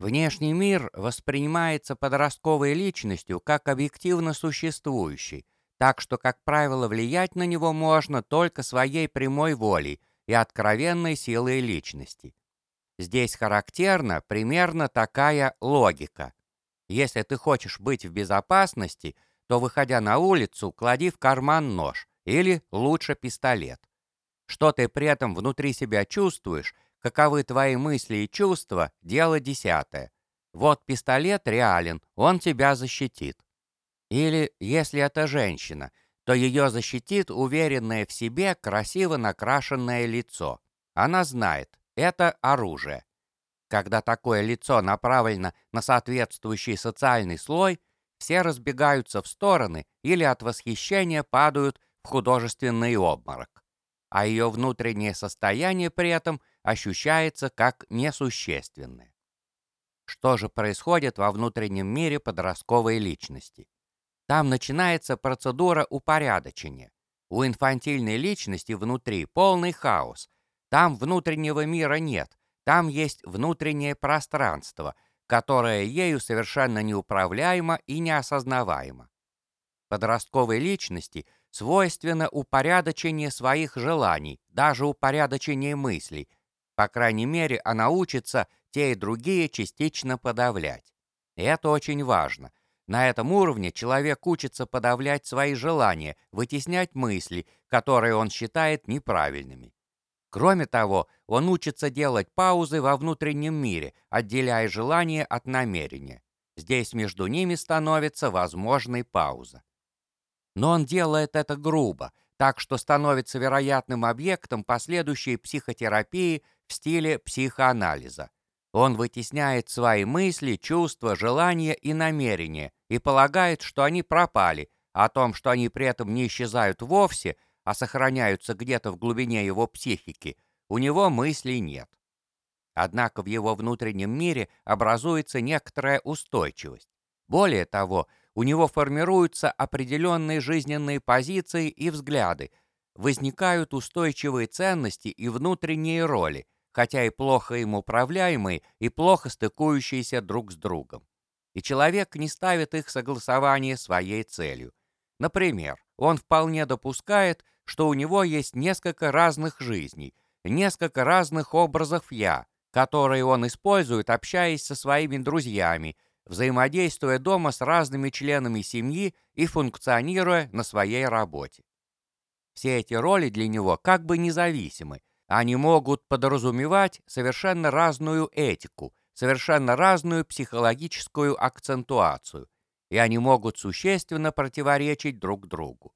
Внешний мир воспринимается подростковой личностью как объективно существующий, так что, как правило, влиять на него можно только своей прямой волей и откровенной силой личности. Здесь характерна примерно такая логика. Если ты хочешь быть в безопасности, то, выходя на улицу, клади в карман нож или, лучше, пистолет. Что ты при этом внутри себя чувствуешь, каковы твои мысли и чувства – дело десятое. Вот пистолет реален, он тебя защитит. Или, если это женщина, то ее защитит уверенное в себе красиво накрашенное лицо. Она знает, это оружие. Когда такое лицо направлено на соответствующий социальный слой, все разбегаются в стороны или от восхищения падают в художественный обморок. А ее внутреннее состояние при этом ощущается как несущественное. Что же происходит во внутреннем мире подростковой личности? Там начинается процедура упорядочения. У инфантильной личности внутри полный хаос. Там внутреннего мира нет. Там есть внутреннее пространство, которое ею совершенно неуправляемо и неосознаваемо. Подростковой личности свойственно упорядочение своих желаний, даже упорядочение мыслей, по крайней мере, она учится те и другие частично подавлять. И это очень важно. На этом уровне человек учится подавлять свои желания, вытеснять мысли, которые он считает неправильными. Кроме того, он учится делать паузы во внутреннем мире, отделяя желание от намерения. Здесь между ними становится возможной пауза. Но он делает это грубо, так что становится вероятным объектом последующей психотерапии в стиле психоанализа. Он вытесняет свои мысли, чувства, желания и намерения и полагает, что они пропали, о том, что они при этом не исчезают вовсе, а сохраняются где-то в глубине его психики, у него мыслей нет. Однако в его внутреннем мире образуется некоторая устойчивость. Более того, у него формируются определенные жизненные позиции и взгляды, возникают устойчивые ценности и внутренние роли, хотя и плохо им управляемые и плохо стыкующиеся друг с другом. И человек не ставит их согласование своей целью. Например, он вполне допускает, что у него есть несколько разных жизней, несколько разных образов «я», которые он использует, общаясь со своими друзьями, взаимодействуя дома с разными членами семьи и функционируя на своей работе. Все эти роли для него как бы независимы, они могут подразумевать совершенно разную этику, совершенно разную психологическую акцентуацию, и они могут существенно противоречить друг другу.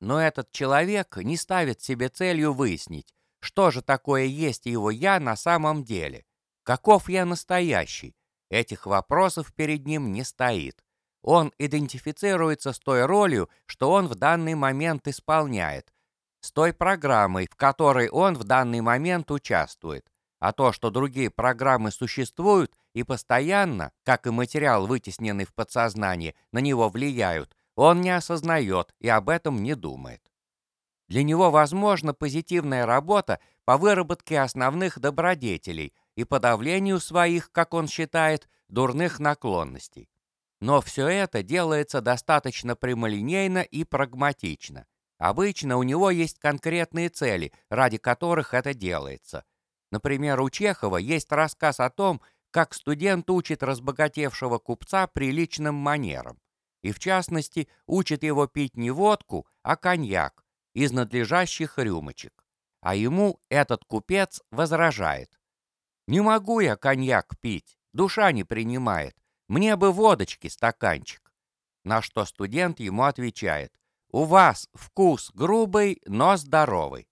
Но этот человек не ставит себе целью выяснить, что же такое есть его «я» на самом деле, каков я настоящий, Этих вопросов перед ним не стоит. Он идентифицируется с той ролью, что он в данный момент исполняет, с той программой, в которой он в данный момент участвует. А то, что другие программы существуют и постоянно, как и материал, вытесненный в подсознание, на него влияют, он не осознает и об этом не думает. Для него возможна позитивная работа по выработке основных добродетелей, и подавлению своих, как он считает, дурных наклонностей. Но все это делается достаточно прямолинейно и прагматично. Обычно у него есть конкретные цели, ради которых это делается. Например, у Чехова есть рассказ о том, как студент учит разбогатевшего купца приличным манерам. И в частности, учит его пить не водку, а коньяк из надлежащих рюмочек. А ему этот купец возражает. Не могу я коньяк пить, душа не принимает. Мне бы водочки стаканчик. На что студент ему отвечает. У вас вкус грубый, но здоровый.